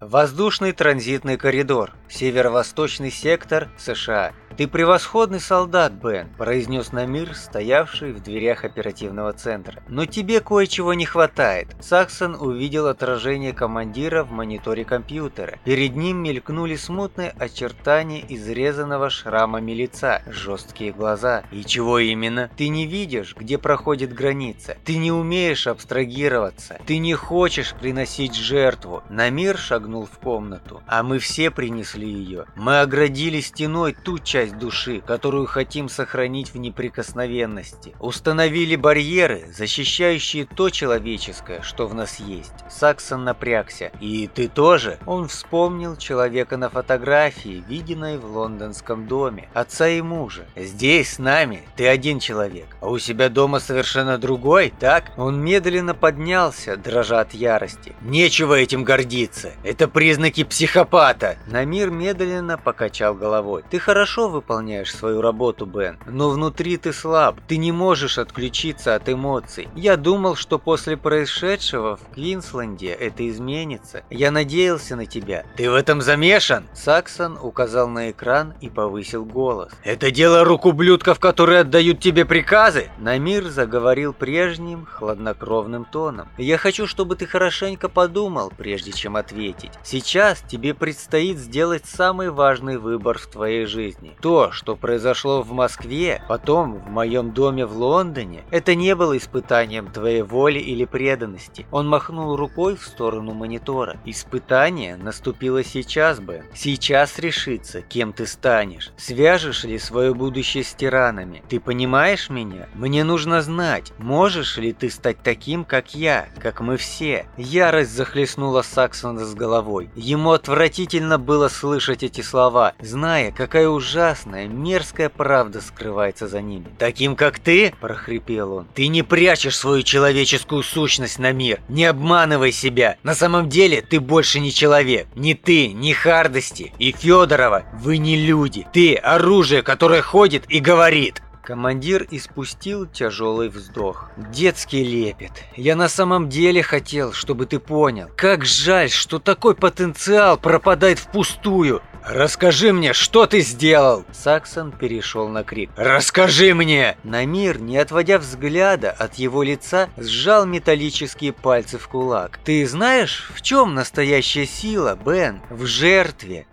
Воздушный транзитный коридор. Северо-восточный сектор США. «Ты превосходный солдат, Бен», – произнес Намир, стоявший в дверях оперативного центра. «Но тебе кое-чего не хватает». Саксон увидел отражение командира в мониторе компьютера. Перед ним мелькнули смутные очертания изрезанного шрамами лица, жесткие глаза. «И чего именно? Ты не видишь, где проходит граница. Ты не умеешь абстрагироваться. Ты не хочешь приносить жертву». Намир шагнул в комнату. «А мы все принесли ее. Мы оградили стеной ту часть, часть души, которую хотим сохранить в неприкосновенности. Установили барьеры, защищающие то человеческое, что в нас есть. Саксон напрягся. И ты тоже? Он вспомнил человека на фотографии, виденной в лондонском доме. Отца и мужа. Здесь, с нами, ты один человек. А у себя дома совершенно другой, так? Он медленно поднялся, дрожа от ярости. Нечего этим гордиться. Это признаки психопата. Намир медленно покачал головой. Ты хорошо выполняешь свою работу, Бен, но внутри ты слаб. Ты не можешь отключиться от эмоций. Я думал, что после происшедшего в Квинсленде это изменится. Я надеялся на тебя. Ты в этом замешан? Саксон указал на экран и повысил голос. Это дело рук ублюдков, которые отдают тебе приказы? Намир заговорил прежним, хладнокровным тоном. Я хочу, чтобы ты хорошенько подумал, прежде чем ответить. Сейчас тебе предстоит сделать самый важный выбор в твоей жизни. То, что произошло в Москве, потом в моем доме в Лондоне, это не было испытанием твоей воли или преданности. Он махнул рукой в сторону монитора. Испытание наступило сейчас бы. Сейчас решится, кем ты станешь. Свяжешь ли свое будущее с тиранами? Ты понимаешь меня? Мне нужно знать, можешь ли ты стать таким, как я, как мы все. Ярость захлестнула Саксона с головой. Ему отвратительно было слышать эти слова, зная, какая ужасная ужасная, мерзкая правда скрывается за ними. «Таким, как ты?» – прохрипел он. «Ты не прячешь свою человеческую сущность на мир. Не обманывай себя. На самом деле ты больше не человек. Ни ты, ни Хардости и Федорова. Вы не люди. Ты – оружие, которое ходит и говорит». Командир испустил тяжелый вздох. «Детский лепет. Я на самом деле хотел, чтобы ты понял. Как жаль, что такой потенциал пропадает впустую. «Расскажи мне, что ты сделал?» Саксон перешел на крик. «Расскажи мне!» Намир, не отводя взгляда от его лица, сжал металлические пальцы в кулак. «Ты знаешь, в чем настоящая сила, Бен? В жертве.